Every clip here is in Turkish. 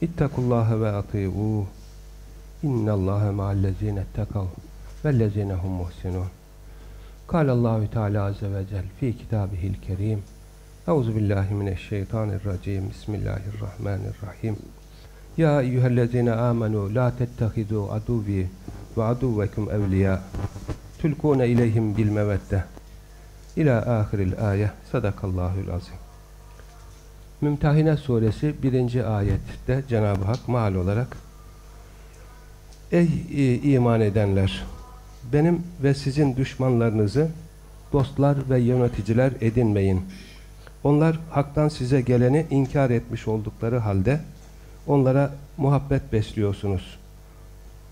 İttakullâhe ve atîvûh. İnnallâhe ma'allezîne ettekav vellezînehum muhsinûn. Kâlallâhu Teâlâ Azze ve Cel fi kitâbihil kerîm. Euzu billahi mineşşeytanirracim. Bismillahirrahmanirrahim. Ya eyyühellezîne âmenû la tettehidû aduvî ve aduvekum evliyâ. Tülkûne ileyhim bil mevedde. İlâ âhiril âye. Sadakallâhu'l azim. Mümtahine suresi 1. ayette Cenab-ı Hak mal olarak Ey e, iman edenler! Benim ve sizin düşmanlarınızı dostlar ve yöneticiler edinmeyin. Onlar haktan size geleni inkar etmiş oldukları halde onlara muhabbet besliyorsunuz.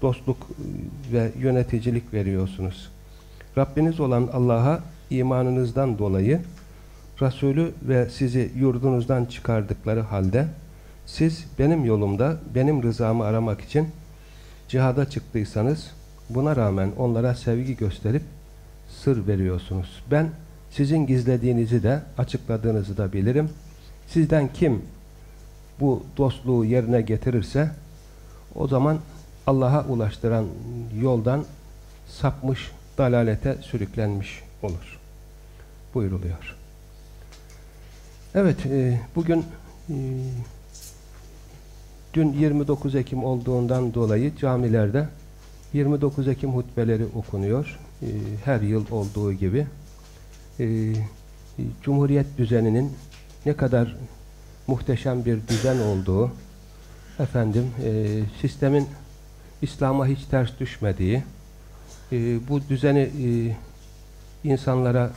Dostluk e, ve yöneticilik veriyorsunuz. Rabbiniz olan Allah'a imanınızdan dolayı Resulü ve sizi yurdunuzdan çıkardıkları halde siz benim yolumda benim rızamı aramak için cihada çıktıysanız buna rağmen onlara sevgi gösterip sır veriyorsunuz. Ben sizin gizlediğinizi de açıkladığınızı da bilirim. Sizden kim bu dostluğu yerine getirirse o zaman Allah'a ulaştıran yoldan sapmış, dalalete sürüklenmiş olur. Buyuruluyor. Evet, e, bugün e, dün 29 Ekim olduğundan dolayı camilerde 29 Ekim hutbeleri okunuyor. E, her yıl olduğu gibi. E, Cumhuriyet düzeninin ne kadar muhteşem bir düzen olduğu, efendim e, sistemin İslam'a hiç ters düşmediği, e, bu düzeni e, insanlara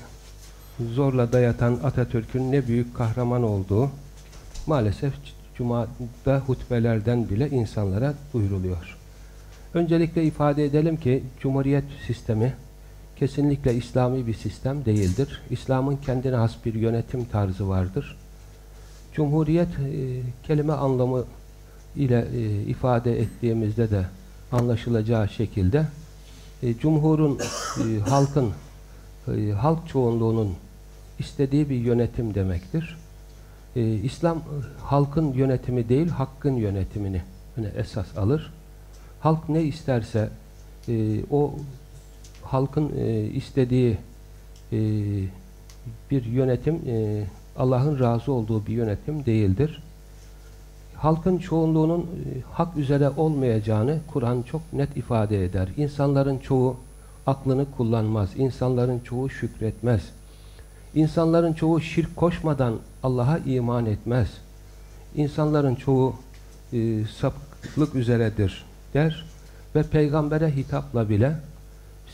zorla dayatan Atatürk'ün ne büyük kahraman olduğu maalesef Cuma'da hutbelerden bile insanlara duyuruluyor. Öncelikle ifade edelim ki Cumhuriyet sistemi kesinlikle İslami bir sistem değildir. İslam'ın kendine has bir yönetim tarzı vardır. Cumhuriyet e, kelime anlamı ile e, ifade ettiğimizde de anlaşılacağı şekilde e, Cumhur'un, e, halkın, e, halk çoğunluğunun istediği bir yönetim demektir. Ee, İslam halkın yönetimi değil, hakkın yönetimini yani esas alır. Halk ne isterse e, o halkın e, istediği e, bir yönetim e, Allah'ın razı olduğu bir yönetim değildir. Halkın çoğunluğunun e, hak üzere olmayacağını Kur'an çok net ifade eder. İnsanların çoğu aklını kullanmaz. İnsanların çoğu şükretmez. İnsanların çoğu şirk koşmadan Allah'a iman etmez. İnsanların çoğu e, sapıklık üzeredir der ve peygambere hitapla bile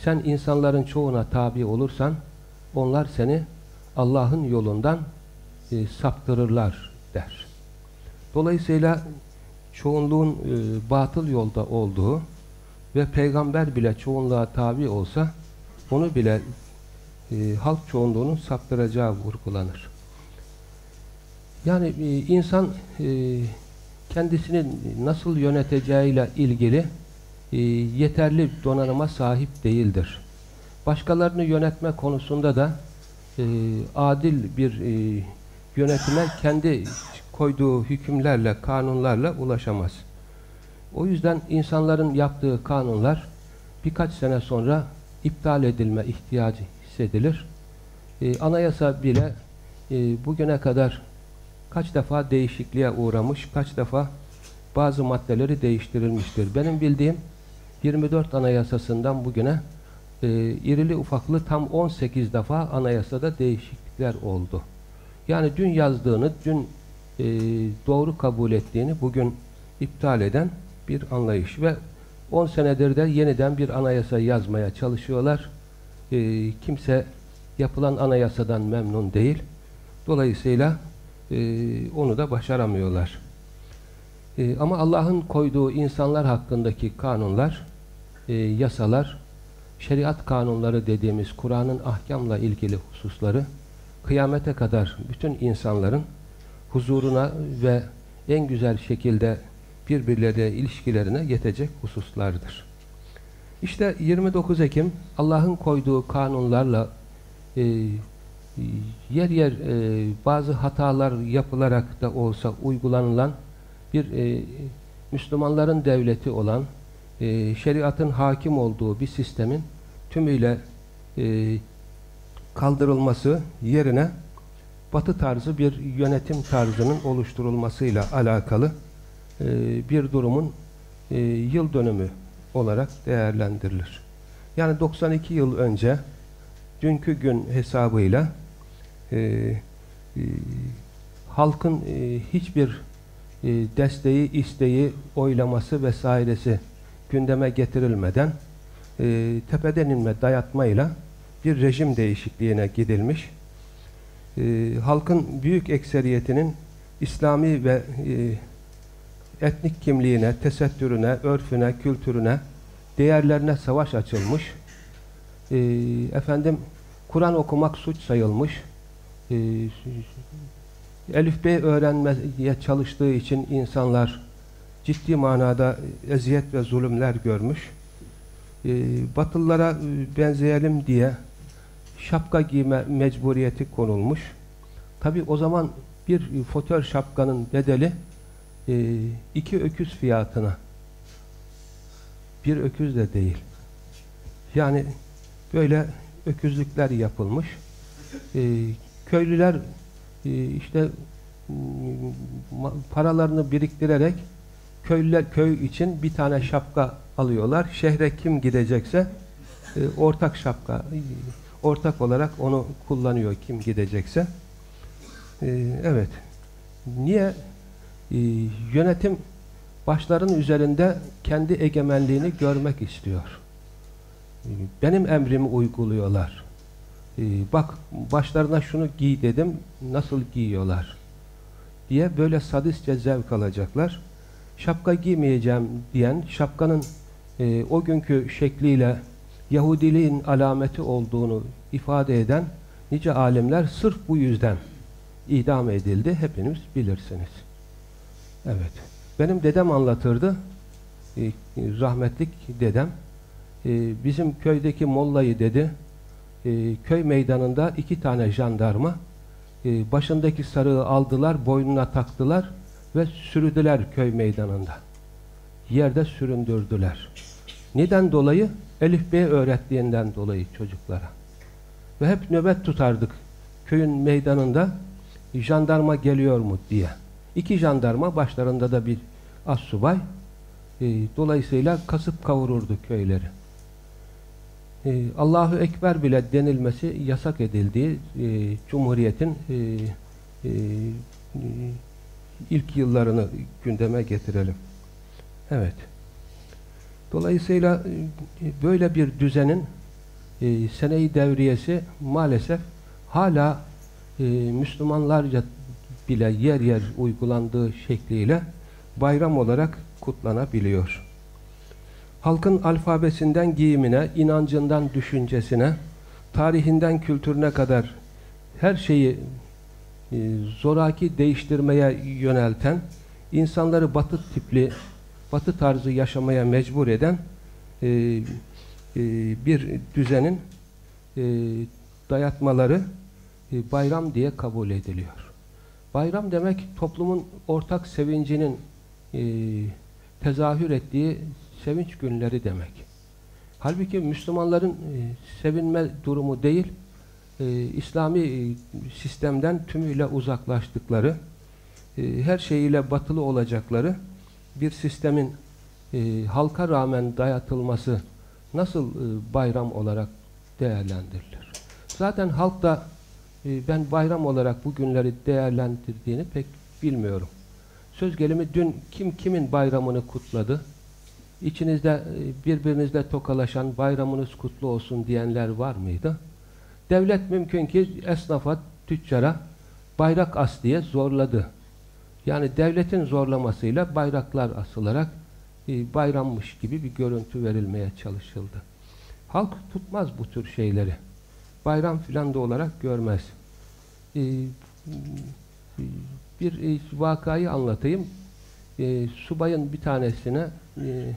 sen insanların çoğuna tabi olursan onlar seni Allah'ın yolundan e, saptırırlar der. Dolayısıyla çoğunluğun e, batıl yolda olduğu ve peygamber bile çoğunluğa tabi olsa onu bile e, halk çoğunluğunun saptıracağı vurgulanır. Yani e, insan e, kendisini nasıl yöneteceğiyle ilgili yeterli donanıma sahip değildir. Başkalarını yönetme konusunda da adil bir e, yönetime kendi koyduğu hükümlerle, kanunlarla ulaşamaz. O yüzden insanların yaptığı kanunlar birkaç sene sonra iptal edilme ihtiyacı hissedilir. E, anayasa bile e, bugüne kadar kaç defa değişikliğe uğramış, kaç defa bazı maddeleri değiştirilmiştir. Benim bildiğim 24 anayasasından bugüne e, irili ufaklı tam 18 defa anayasada değişiklikler oldu. Yani dün yazdığını, dün e, doğru kabul ettiğini bugün iptal eden bir anlayış ve 10 senedir de yeniden bir anayasa yazmaya çalışıyorlar. E, kimse yapılan anayasadan memnun değil. Dolayısıyla e, onu da başaramıyorlar. E, ama Allah'ın koyduğu insanlar hakkındaki kanunlar, e, yasalar, şeriat kanunları dediğimiz Kur'an'ın ahkamla ilgili hususları kıyamete kadar bütün insanların huzuruna ve en güzel şekilde birbirleriyle ilişkilerine yetecek hususlardır. İşte 29 Ekim Allah'ın koyduğu kanunlarla e, yer yer e, bazı hatalar yapılarak da olsa uygulanılan bir e, Müslümanların devleti olan e, şeriatın hakim olduğu bir sistemin tümüyle e, kaldırılması yerine batı tarzı bir yönetim tarzının oluşturulmasıyla alakalı e, bir durumun e, yıl dönümü olarak değerlendirilir. Yani 92 yıl önce dünkü gün hesabıyla e, e, halkın e, hiçbir e, desteği, isteği, oylaması vesairesi gündeme getirilmeden e, tepeden inme dayatmayla bir rejim değişikliğine gidilmiş. E, halkın büyük ekseriyetinin İslami ve e, etnik kimliğine, tesettürüne, örfüne, kültürüne, değerlerine savaş açılmış. E, efendim, Kur'an okumak suç sayılmış. E, Elif B öğrenmeye çalıştığı için insanlar ciddi manada eziyet ve zulümler görmüş. E, Batılılara benzeyelim diye şapka giyme mecburiyeti konulmuş. Tabi o zaman bir fotör şapkanın bedeli e, iki öküz fiyatına bir öküz de değil. Yani böyle öküzlükler yapılmış. E, köylüler e, işte paralarını biriktirerek köylüler köy için bir tane şapka alıyorlar. Şehre kim gidecekse e, ortak şapka ortak olarak onu kullanıyor kim gidecekse. E, evet. Niye? E, yönetim başların üzerinde kendi egemenliğini görmek istiyor. E, benim emrimi uyguluyorlar. E, bak başlarına şunu giy dedim, nasıl giyiyorlar? diye böyle sadistçe zevk alacaklar. Şapka giymeyeceğim diyen, şapkanın e, o günkü şekliyle Yahudiliğin alameti olduğunu ifade eden nice alimler sırf bu yüzden idam edildi. Hepiniz bilirsiniz. Evet. Benim dedem anlatırdı. E, rahmetlik dedem. E, bizim köydeki mollayı dedi. E, köy meydanında iki tane jandarma e, başındaki sarığı aldılar, boynuna taktılar ve sürüdüler köy meydanında. Yerde süründürdüler. Neden dolayı? Elif B öğrettiğinden dolayı çocuklara. Ve hep nöbet tutardık köyün meydanında jandarma geliyor mu diye. İki jandarma başlarında da bir assubay e, dolayısıyla kasıp kavururdu köyleri. E, Allahu Ekber bile denilmesi yasak edildiği e, Cumhuriyet'in e, e, ilk yıllarını gündeme getirelim. Evet. Dolayısıyla e, böyle bir düzenin e, seneyi devriyesi maalesef hala e, Müslümanlarca bile yer yer uygulandığı şekliyle bayram olarak kutlanabiliyor. Halkın alfabesinden giyimine, inancından düşüncesine, tarihinden kültürüne kadar her şeyi e, zoraki değiştirmeye yönelten, insanları batı tipli batı tarzı yaşamaya mecbur eden e, e, bir düzenin dayatmaları bayram diye kabul ediliyor. Bayram demek toplumun ortak sevincinin e, tezahür ettiği sevinç günleri demek. Halbuki Müslümanların e, sevinme durumu değil, e, İslami e, sistemden tümüyle uzaklaştıkları, e, her şeyiyle batılı olacakları, bir sistemin e, halka rağmen dayatılması nasıl e, bayram olarak değerlendirilir? Zaten halk da e, ben bayram olarak bu günleri değerlendirdiğini pek bilmiyorum. Söz gelimi dün kim kimin bayramını kutladı? İçinizde e, birbirinizle tokalaşan bayramınız kutlu olsun diyenler var mıydı? Devlet mümkün ki esnafa, tüccara bayrak as diye zorladı. Yani devletin zorlamasıyla bayraklar asılarak e, bayrammış gibi bir görüntü verilmeye çalışıldı. Halk tutmaz bu tür şeyleri. Bayram filan da olarak görmez. E, bir e, vakayı anlatayım. E, subayın bir tanesine e,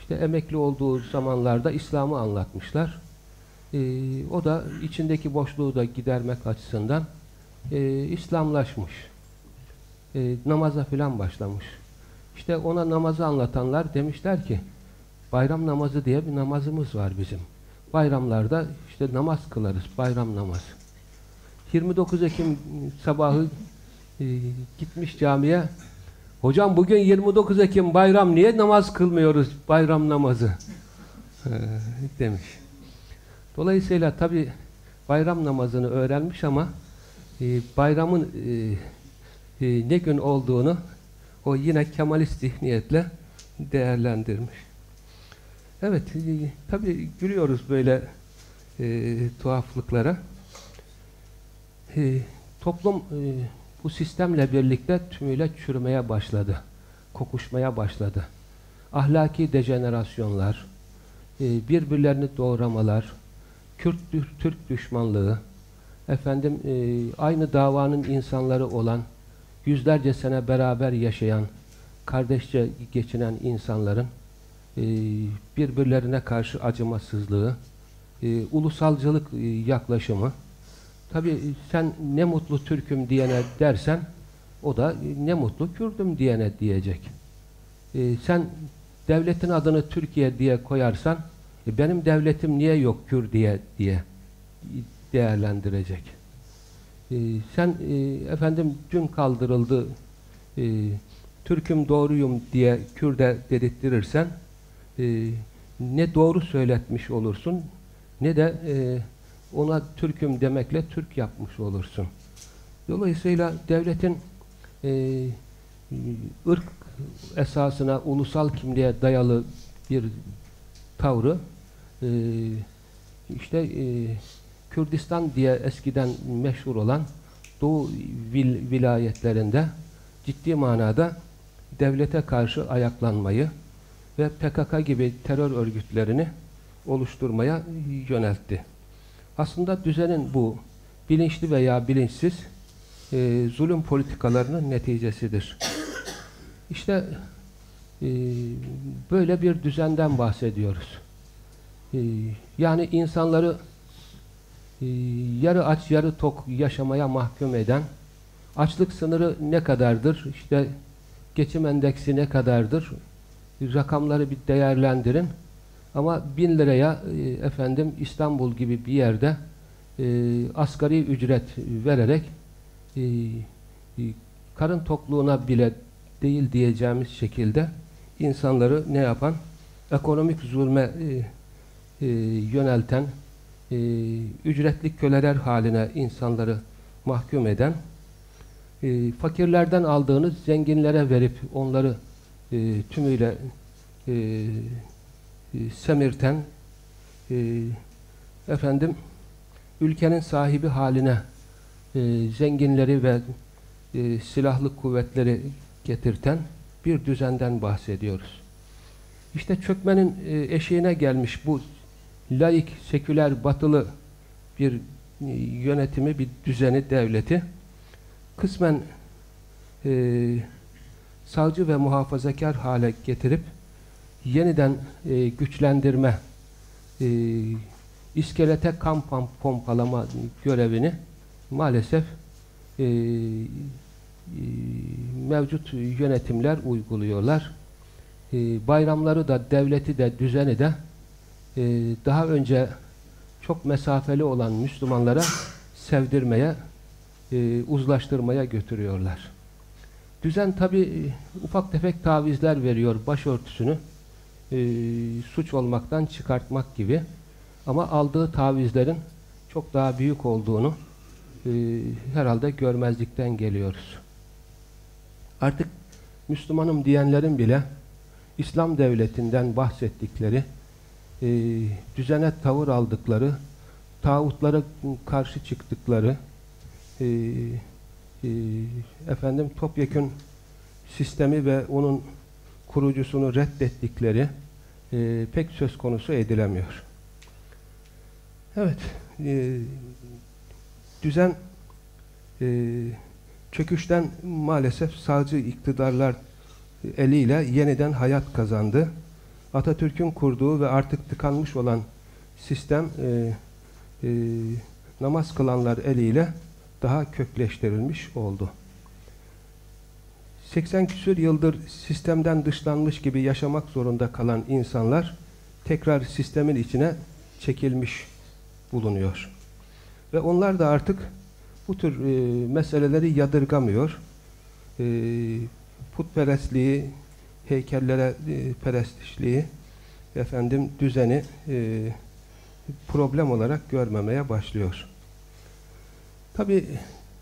işte emekli olduğu zamanlarda İslam'ı anlatmışlar. E, o da içindeki boşluğu da gidermek açısından e, İslamlaşmış. E, namaza filan başlamış. İşte ona namazı anlatanlar demişler ki bayram namazı diye bir namazımız var bizim. Bayramlarda işte namaz kılarız, bayram namazı. 29 Ekim sabahı e, gitmiş camiye hocam bugün 29 Ekim bayram niye namaz kılmıyoruz bayram namazı e, demiş. Dolayısıyla tabi bayram namazını öğrenmiş ama e, bayramın e, e, ne gün olduğunu o yine Kemalist zihniyetle değerlendirmiş. Evet, e, tabi gülüyoruz böyle e, tuhaflıklara. E, toplum e, bu sistemle birlikte tümüyle çürümeye başladı. Kokuşmaya başladı. Ahlaki dejenerasyonlar, e, birbirlerini doğramalar, Kürt Türk düşmanlığı, efendim e, aynı davanın insanları olan, yüzlerce sene beraber yaşayan, kardeşçe geçinen insanların birbirlerine karşı acımasızlığı, e, ulusalcılık e, yaklaşımı, tabi sen ne mutlu Türk'üm diyene dersen, o da ne mutlu Kürd'üm diyene diyecek. E, sen devletin adını Türkiye diye koyarsan, e, benim devletim niye yok Kürt diye diye değerlendirecek. E, sen e, efendim dün kaldırıldı e, Türk'üm doğruyum diye Kürt'e dedirttirirsen e, ne doğru söyletmiş olursun ne de e, ona Türk'üm demekle Türk yapmış olursun. Dolayısıyla devletin e, ırk esasına, ulusal kimliğe dayalı bir tavrı e, işte e, Kürdistan diye eskiden meşhur olan Doğu vil, vilayetlerinde ciddi manada devlete karşı ayaklanmayı ve PKK gibi terör örgütlerini oluşturmaya yöneltti. Aslında düzenin bu bilinçli veya bilinçsiz e, zulüm politikalarının neticesidir. İşte e, böyle bir düzenden bahsediyoruz. E, yani insanları e, yarı aç yarı tok yaşamaya mahkum eden açlık sınırı ne kadardır? İşte geçim endeksi ne kadardır? Rakamları bir değerlendirin. Ama bin liraya e, efendim İstanbul gibi bir yerde e, asgari ücret vererek e, e, karın tokluğuna bile değil diyeceğimiz şekilde insanları ne yapan? Ekonomik zulme e, e, yönelten, e, ücretli köleler haline insanları mahkum eden, e, fakirlerden aldığınız zenginlere verip onları e, tümüyle e, e, semirten, e, efendim ülkenin sahibi haline e, zenginleri ve e, silahlı kuvvetleri getirten bir düzenden bahsediyoruz. İşte çökmenin e, eşiğine gelmiş bu laik, seküler, batılı bir e, yönetimi, bir düzeni, devleti kısmen e, savcı ve muhafazakar hale getirip yeniden e, güçlendirme, e, iskelete kan pompalama görevini maalesef e, e, mevcut yönetimler uyguluyorlar. E, bayramları da, devleti de, düzeni de e, daha önce çok mesafeli olan Müslümanlara sevdirmeye, e, uzlaştırmaya götürüyorlar. Düzen tabi e, ufak tefek tavizler veriyor başörtüsünü e, suç olmaktan çıkartmak gibi ama aldığı tavizlerin çok daha büyük olduğunu e, herhalde görmezlikten geliyoruz. Artık Müslümanım diyenlerin bile İslam devletinden bahsettikleri e, düzene tavır aldıkları tağutlara karşı çıktıkları e, efendim topyekun sistemi ve onun kurucusunu reddettikleri e, pek söz konusu edilemiyor. Evet, e, düzen e, çöküşten maalesef sağcı iktidarlar eliyle yeniden hayat kazandı. Atatürk'ün kurduğu ve artık tıkanmış olan sistem e, e, namaz kılanlar eliyle daha kökleştirilmiş oldu. 80 küsür yıldır sistemden dışlanmış gibi yaşamak zorunda kalan insanlar tekrar sistemin içine çekilmiş bulunuyor. Ve onlar da artık bu tür e, meseleleri yadırgamıyor. E, putperestliği, heykellere e, perestişliği, efendim düzeni e, problem olarak görmemeye başlıyor. Tabi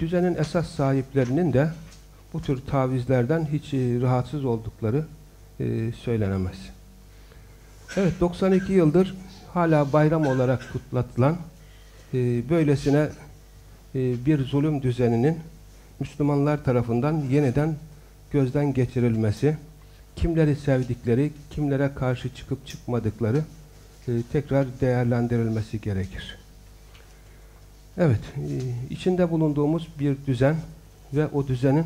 düzenin esas sahiplerinin de bu tür tavizlerden hiç e, rahatsız oldukları e, söylenemez. Evet 92 yıldır hala bayram olarak kutlatılan e, böylesine e, bir zulüm düzeninin Müslümanlar tarafından yeniden gözden geçirilmesi, kimleri sevdikleri, kimlere karşı çıkıp çıkmadıkları e, tekrar değerlendirilmesi gerekir. Evet, e, içinde bulunduğumuz bir düzen ve o düzenin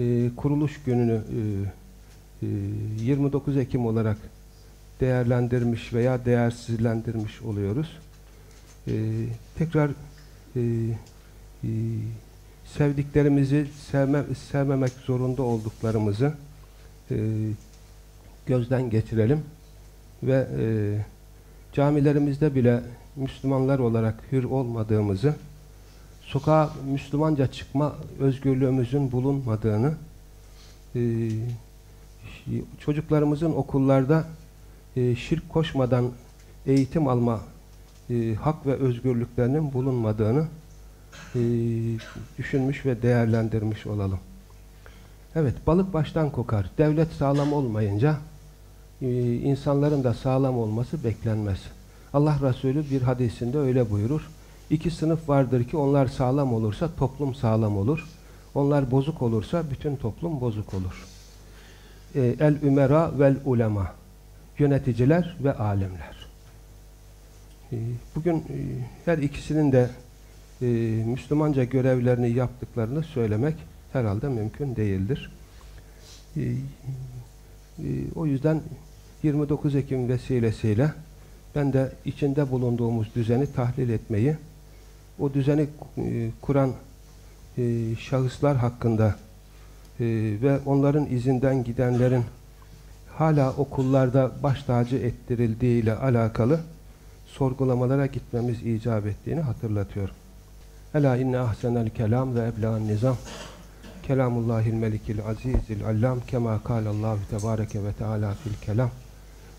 e, kuruluş gününü e, e, 29 Ekim olarak değerlendirmiş veya değersizlendirmiş oluyoruz. Tekrar sevdiklerimizi sevme, sevmemek zorunda olduklarımızı gözden geçirelim ve e, camilerimizde bile Müslümanlar olarak hür olmadığımızı sokağa Müslümanca çıkma özgürlüğümüzün bulunmadığını e, çocuklarımızın okullarda e, şirk koşmadan eğitim alma e, hak ve özgürlüklerinin bulunmadığını düşünmüş ve değerlendirmiş olalım. Evet, balık baştan kokar. Devlet sağlam olmayınca insanların da sağlam olması beklenmez. Allah Resulü bir hadisinde öyle buyurur. İki sınıf vardır ki onlar sağlam olursa toplum sağlam olur. Onlar bozuk olursa bütün toplum bozuk olur. E, el ümera vel ulema. Yöneticiler ve alimler. E, bugün e, her ikisinin de e, Müslümanca görevlerini yaptıklarını söylemek herhalde mümkün değildir. E, o yüzden 29 Ekim vesilesiyle ben de içinde bulunduğumuz düzeni tahlil etmeyi, o düzeni e, kuran e, şahıslar hakkında e, ve onların izinden gidenlerin hala okullarda baş tacı ettirildiği ile alakalı sorgulamalara gitmemiz icap ettiğini hatırlatıyorum. Ela inne ahsenel kelam ve ebla'n nizam kelamullahil melikil azizil allam kema kâlallahu tebâreke ve teâlâ fil kelam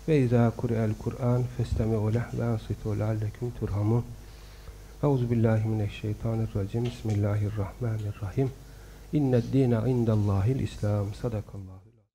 ve izâ kure'el Kur'an festemi'u leh ve ansitu leallekum turhamun. Euzubillahimineşşeytanirracim Bismillahirrahmanirrahim. İnned dîne indallâhil İslam. Sadakallahu